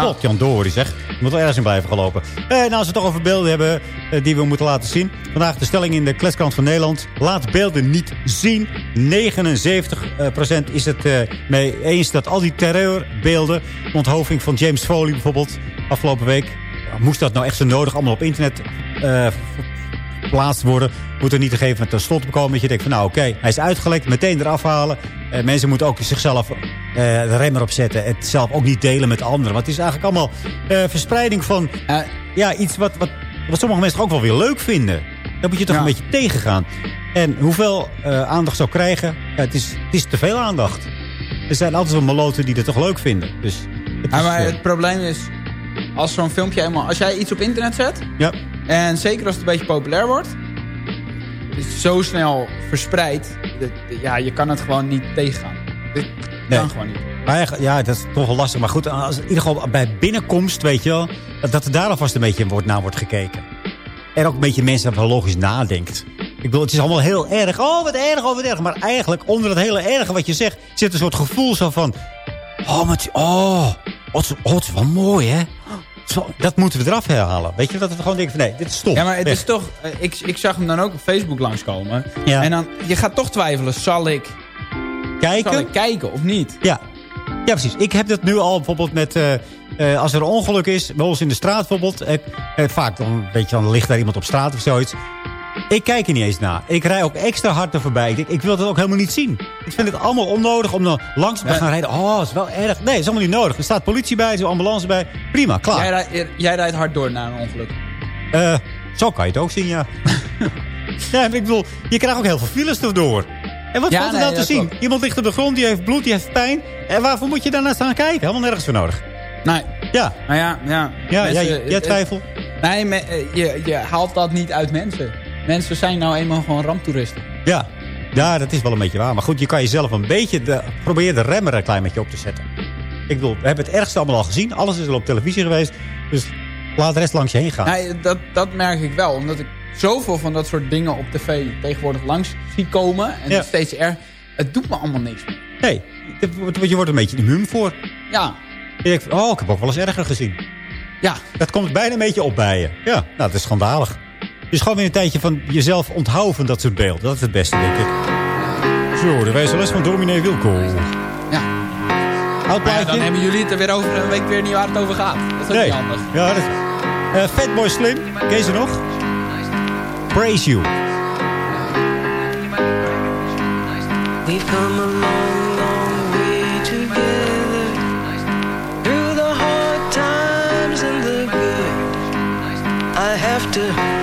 Tot Jan Dory, zeg. Je moet wel ergens in blijven gelopen. En als we toch over beelden hebben eh, die we moeten laten zien. Vandaag de stelling in de kletskrant van Nederland. Laat beelden niet zien. 79% is het eh, mee eens dat al die terreurbeelden... onthoofding van James Foley bijvoorbeeld afgelopen week... moest dat nou echt zo nodig allemaal op internet eh, geplaatst worden. Moet er niet te geven met een slot komen. Dat je denkt van nou oké, hij is uitgelekt. Meteen eraf halen. Eh, mensen moeten ook zichzelf eh, de rem erop zetten. Het zelf ook niet delen met anderen. Want het is eigenlijk allemaal eh, verspreiding van ja, iets wat, wat, wat sommige mensen ook wel weer leuk vinden. Dan moet je toch Ja. een beetje tegengaan. En hoeveel aandacht zou krijgen, ja, het, is, het is te veel aandacht. Er zijn altijd wel maloten die het toch leuk vinden. Dus het is, maar het probleem is, als zo'n filmpje helemaal... Als jij iets op internet zet, ja. En zeker als het een beetje populair wordt... is het zo snel verspreid, dat- ja, je kan het gewoon niet tegengaan. Dit Nee. kan gewoon niet. Maar ja, dat is toch wel lastig. Maar goed, als, in ieder geval bij binnenkomst, weet je wel... dat- dat er daar alvast een beetje wordt, naar wordt gekeken. En ook een beetje mensen hebben logisch nadenkt. Ik bedoel, het is allemaal heel erg. Oh, wat erg, oh, wat erg. Maar eigenlijk onder het hele erge wat je zegt... zit een soort gevoel zo van... Oh, maar het, oh, wat, oh, het is wel mooi, hè? Zo, dat moeten we eraf herhalen. Weet je, dat we gewoon denken van... nee, dit is stom. Ja, maar het is toch... eh, Ik, ik zag hem dan ook op Facebook langskomen. Ja. En dan, je gaat toch twijfelen, zal ik, Kijken? zal ik kijken of niet? Ja. ja, precies. Ik heb dat nu al bijvoorbeeld met... eh, eh, als er een ongeluk is, bij ons in de straat bijvoorbeeld... vaak dan, weet je, dan ligt daar iemand op straat of zoiets. Ik kijk er niet eens naar. Ik rij ook extra hard er voorbij. Ik, denk, ik wil het ook helemaal niet zien. Ik vind het allemaal onnodig om dan langs te gaan rijden. Oh, dat is wel erg. Nee, dat is allemaal niet nodig. Er staat politie bij, er is een ambulance bij. Prima, klaar. Jij, rijdt- jij rijdt hard door naar een ongeluk. Eh, zo kan je het ook zien, ja. <laughs> ja, ik bedoel, je krijgt ook heel veel files erdoor. En wat Ja, valt er nee, nou te dat zien? klopt. Iemand ligt op de grond, die heeft bloed, die heeft pijn. En waarvoor moet je daarna staan kijken? Helemaal nergens voor nodig. Nee. Ja. Nou ja, ja. Ja, Mensen- jij, jij eh, twijfelt? Nee, me- eh, je, je haalt dat niet uit mensen. Mensen zijn nou eenmaal gewoon ramptoeristen. Ja. ja, dat is wel een beetje waar. Maar goed, je kan jezelf een beetje... De, probeer de remmer een klein beetje op te zetten. Ik bedoel, we hebben het ergste allemaal al gezien. Alles is al op televisie geweest. Dus laat de rest langs je heen gaan. Nee, dat, dat merk ik wel. Omdat ik zoveel van dat soort dingen op tv tegenwoordig langs zie komen. En Ja. steeds erg. Het doet me allemaal niks meer. Nee, je wordt een beetje immuun voor. Ja. Je denkt, oh, ik heb ook wel eens erger gezien. Ja. Dat komt bijna een beetje op bij je. Ja, nou, dat is schandalig. Dus gewoon weer een tijdje van jezelf onthouden van dat soort beelden. Dat is het beste, denk ik. Zo, de wijze les van dominee Wilco. Ja. Oud Maar ja, dan hebben jullie het er weer over een week weer niet waar het over gaat. Dat is ook Nee. niet handig. Ja, dat is... Eh, Fatboy Slim, ken je ze nog? Praise You. We've come a long, long way together. Through the hard times and the good. I have to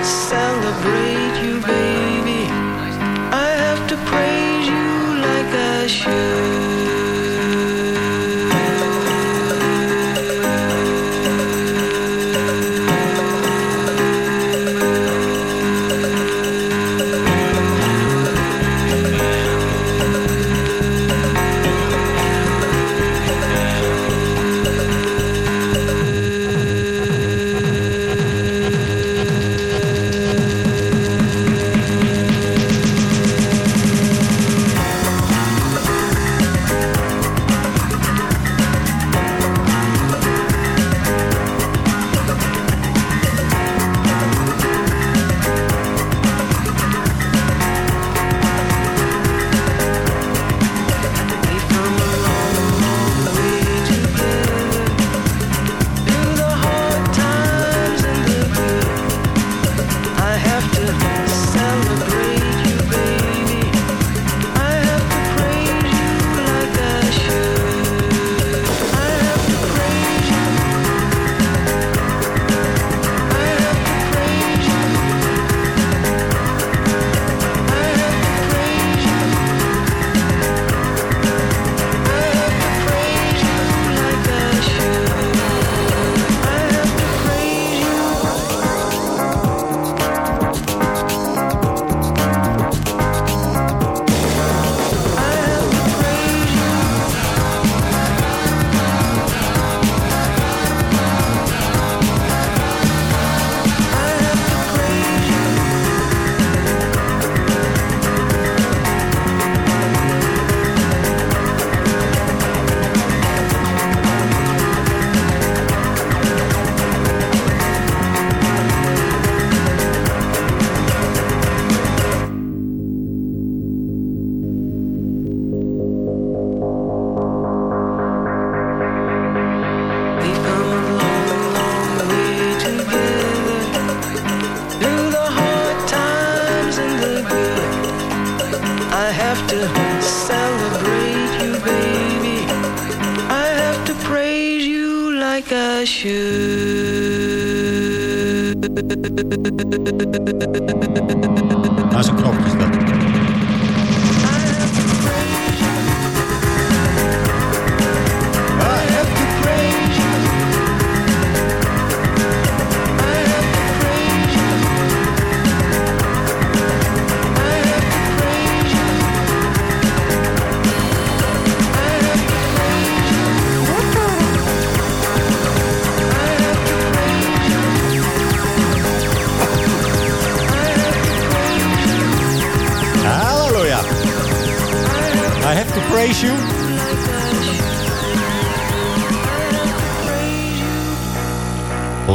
I have to praise you.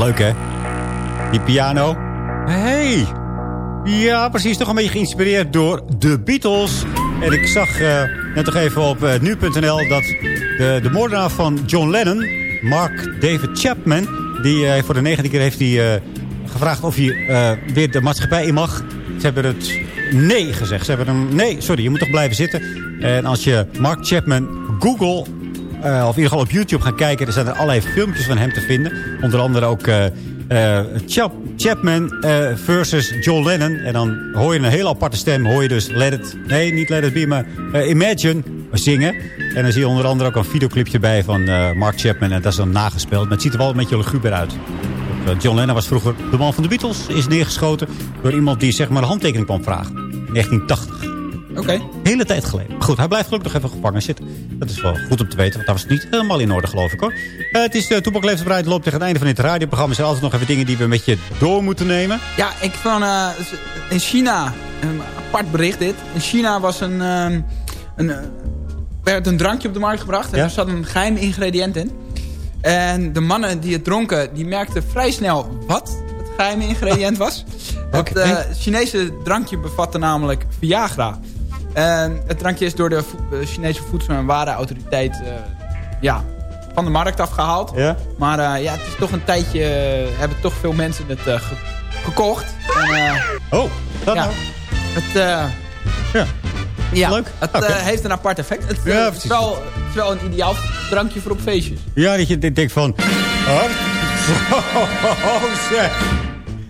Leuk, hè? Die piano. Hey. Ja, precies. Toch een beetje geïnspireerd door de Beatles. En ik zag eh, net nog even op eh, nu.nl dat de, de moordenaar van John Lennon, Mark David Chapman, die eh, voor de negende keer heeft gevraagd of hij weer de maatschappij in mag. Ze hebben het nee gezegd. Ze hebben hem, nee, sorry, je moet toch blijven zitten. En als je Mark Chapman Google, eh, of in ieder geval op YouTube gaat kijken... er zijn er allerlei filmpjes van hem te vinden. Onder andere ook eh, eh, Chap, Chapman versus John Lennon. En dan hoor je een heel aparte stem. Hoor je dus Let It, nee, niet Let It Be, maar Imagine zingen. En dan zie je onder andere ook een videoclipje bij van Mark Chapman. En dat is dan nagespeeld. Maar het ziet er wel een beetje luguber uit. Eh, John Lennon was vroeger de man van de Beatles. Is neergeschoten door iemand die zeg maar een handtekening kwam vragen. In 1980. Oké. Hele tijd geleden. Maar goed, hij blijft gelukkig nog even gevangen zitten. Dat is wel goed om te weten, want dat was niet helemaal in orde, geloof ik hoor. Eh, het is de Toepak Leeftijd loopt tegen het einde van dit radioprogramma. Er zijn altijd nog even dingen die we met je door moeten nemen. Ja, ik van eh, in China, een apart bericht dit. In China was een, ehm, een, eh, werd een drankje op de markt gebracht. En Ja? er zat een geheim ingrediënt in. En de mannen die het dronken, die merkten vrij snel wat het geheime ingrediënt <laughs> was. Het eh, Chinese drankje bevatte namelijk Viagra. En het drankje is door de eh, Chinese Voedsel- en Warenautoriteit eh, ja, van de markt afgehaald. Ja? Maar ja, het is toch een tijdje... hebben toch veel mensen het ge- gekocht. En, Oh, dat ja, nou. Het, Ja. Ja, Leuk. het eh, heeft een apart effect. Het, eh, Ja, is wel, het is wel een ideaal drankje voor op feestjes. Ja, dat je denkt van... hart- <laughs> Oh, zeg.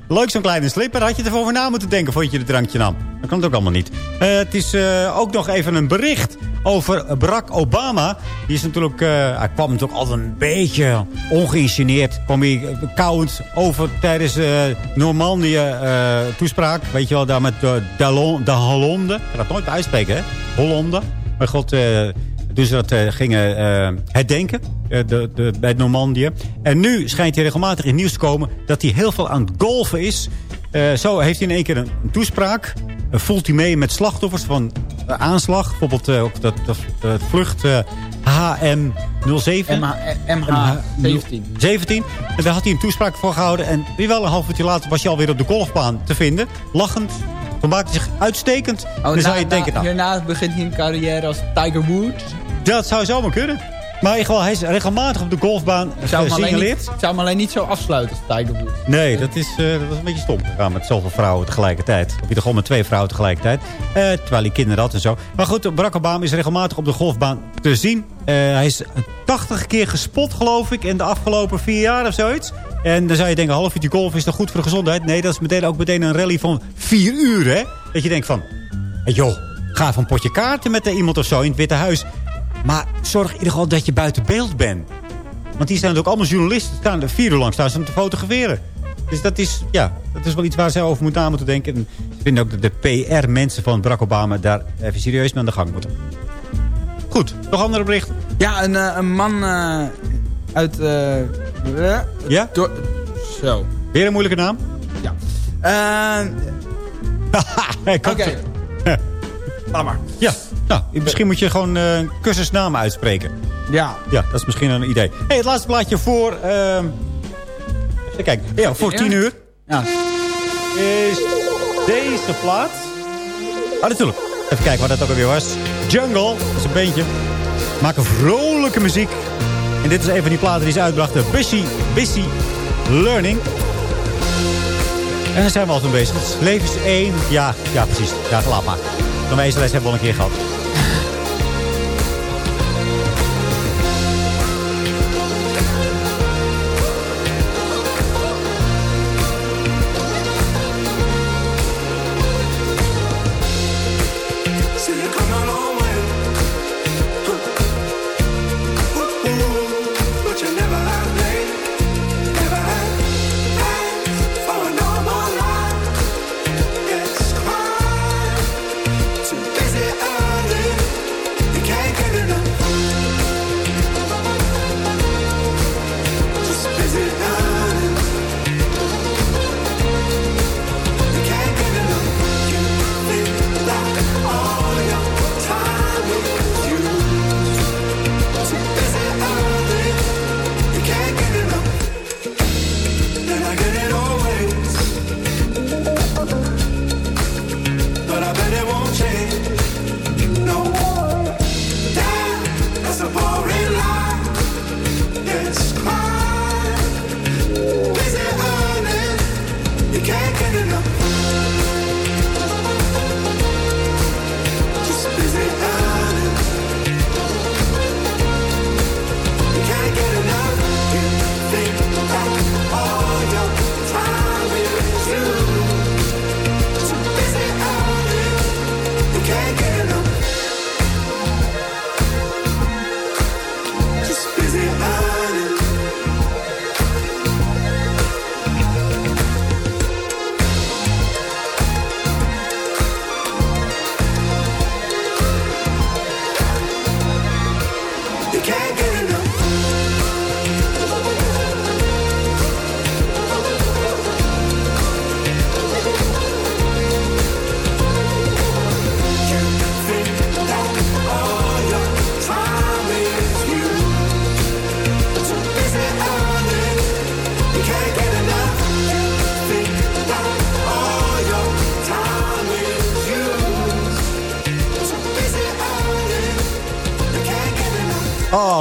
Leuk zo'n kleine slipper. Had je ervoor over na moeten denken voordat je het drankje nam. Dat kan het ook allemaal niet. Eh, het is eh, ook nog even een bericht over Barack Obama. Die is natuurlijk... eh, hij kwam natuurlijk altijd een beetje ongeïngeneerd. Kwam hij koud over tijdens eh Normandië eh, toespraak. Weet je wel, daar met de, de, Hollande. de. Ik kan dat nooit uitspreken, hè? Hollande. Maar god... dus dat eh, gingen eh, herdenken eh, de, de, bij Normandië. En nu schijnt hij regelmatig in nieuws te komen... dat hij heel veel aan het golfen is. Zo heeft hij in één keer een, een toespraak. Voelt hij mee met slachtoffers van aanslag. Bijvoorbeeld ook dat, vlucht eh, HM07. MH17. 17. En daar had hij een toespraak voor gehouden. En weer wel een half uurtje later was hij alweer op de golfbaan te vinden. Lachend. Vermaakte zich uitstekend. Oh, dan na- zou je denken... Nou, hierna begint hij een carrière als Tiger Woods. Dat zou zomaar kunnen. Maar in ieder geval, hij is regelmatig op de golfbaan gesignaleerd. ik zou hem alleen niet zo afsluiten als Tiger Woods. Nee, dat is, eh, dat was een beetje stom gegaan met zoveel vrouwen tegelijkertijd. Of ieder geval met twee vrouwen tegelijkertijd. Eh, terwijl hij kinderen had en zo. Maar goed, Barack Obama is regelmatig op de golfbaan te zien. Eh, hij is 80 keer gespot, geloof ik, in de afgelopen vier jaar of zoiets. En dan zou je denken, half uurtje golf is toch goed voor de gezondheid? Nee, dat is meteen ook meteen een rally van vier uur, hè? Dat je denkt van, hey, joh, ga even een potje kaarten met iemand of zo in het Witte Huis. Maar zorg in ieder geval dat je buiten beeld bent. Want die zijn ook allemaal journalisten. Staan er vier uur lang staan ze om te fotograferen. Dus dat is, ja, dat is wel iets waar zij over moeten aan moeten denken. En ik vind ook dat de PR-mensen van Barack Obama daar even serieus mee aan de gang moeten. Goed, nog andere berichten? Ja, een, eh, een man eh, uit... eh, Ja? Zo. Weer een moeilijke naam? Ja. <laughs> Eh, Oké. <laughs> Laat maar. Ja, nou, misschien moet je gewoon eh, een cursusnamen uitspreken. Ja. Ja, dat is misschien een idee. hey, het laatste plaatje voor... ehm even kijken. Ja, voor tien uur. Ja. Is deze plaat... Ah, natuurlijk. Even kijken wat dat ook alweer was. Jungle, dat is een beentje. Maken vrolijke muziek. En dit is een van die platen die ze uitbrachten. Busy, Busy Learning. En daar zijn we altijd mee bezig. Het is Levens 1. Ja, ja, precies. Ja, laat maar. De meeste les hebben we al een keer gehad.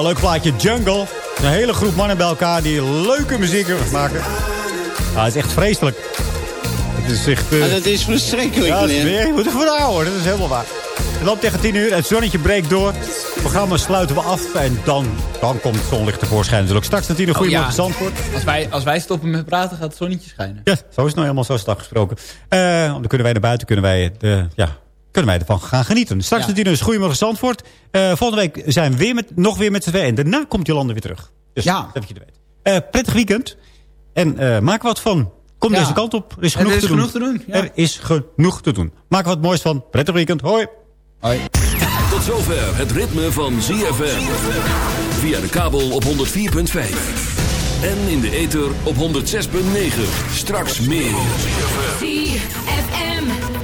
Leuk plaatje. Jungle. Een hele groep mannen bij elkaar die leuke muziek maken. Ah, het is echt vreselijk. Het is echt... eh, dat is verschrikkelijk, Ja, dat is weer, je moet ervoor houden. Dat is helemaal waar. Het loopt tegen 10 uur. Het zonnetje breekt door. Het programma sluiten we af. En dan, dan komt het zonlicht tevoorschijn. Natuurlijk straks naar 10 uur. Oh, ja. Zandvoort. Als wij, als wij stoppen met praten, gaat het zonnetje schijnen. Ja, zo is het nou helemaal zo is het afgesproken. Eh, dan kunnen wij naar buiten, kunnen wij, de, ja, kunnen wij ervan gaan genieten. Straks Ja. naar 10 uur is Goedemorgen Zandvoort. Eh, volgende week zijn we weer met, nog weer met z'n tweeën. En daarna komt Jolande weer terug. Dus Ja. dat heb je te weten. Eh, prettig weekend. En eh, maak wat van. Kom Ja. deze kant op. Er is En genoeg, er is te, genoeg doen. te doen, ja. Er is genoeg te doen. Maak er wat moois van. Prettig weekend. Hoi. Hoi. Tot zover het ritme van ZFM. Via de kabel op 104.5. En in de ether op 106.9. Straks meer.